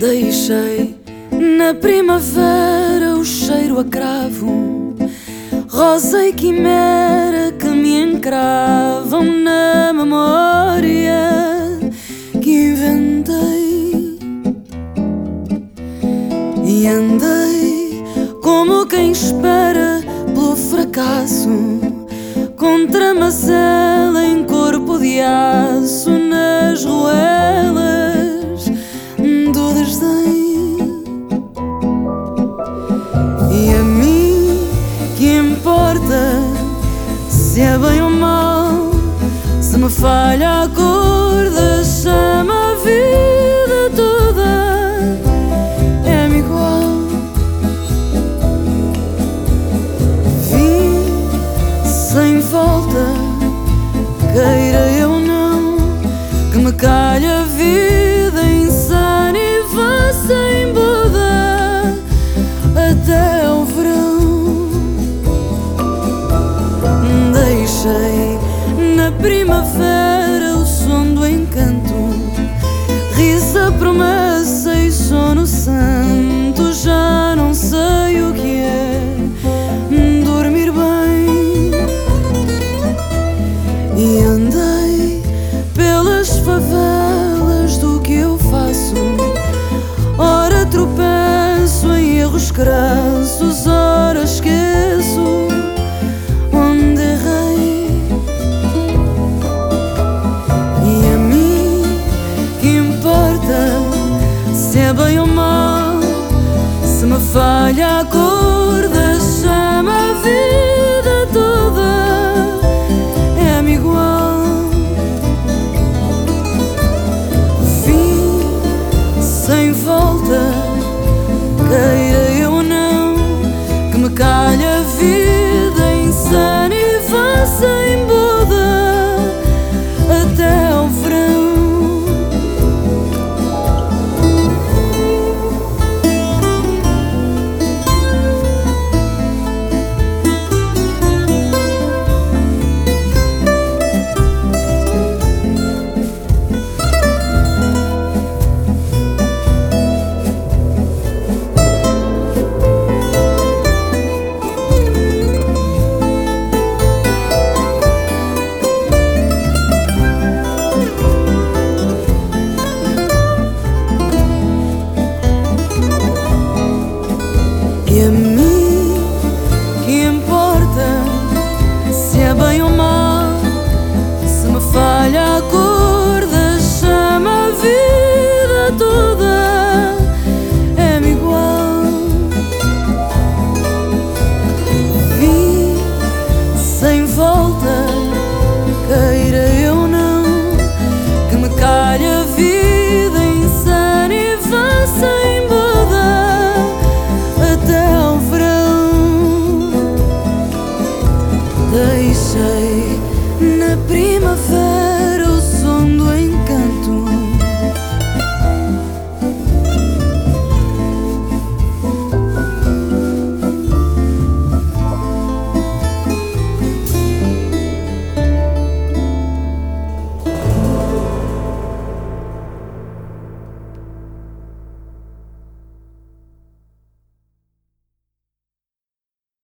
Deixei na primavera o cheiro a cravo, rosa e quimera que me encravam na memória que inventei. E andei como quem espera pelo fracasso, contra macela em corpo de aço nas ruelas se é bem ou mal, se me falha a cor chama, a vida toda é-me igual. Vim sem volta, queira eu não, que me calha a primavera o som do encanto, risa, promessa e sono santo. Já não sei o que é dormir bem. E andei pelas favelas do que eu faço. Ora tropeço em erros crassos, falha acordar.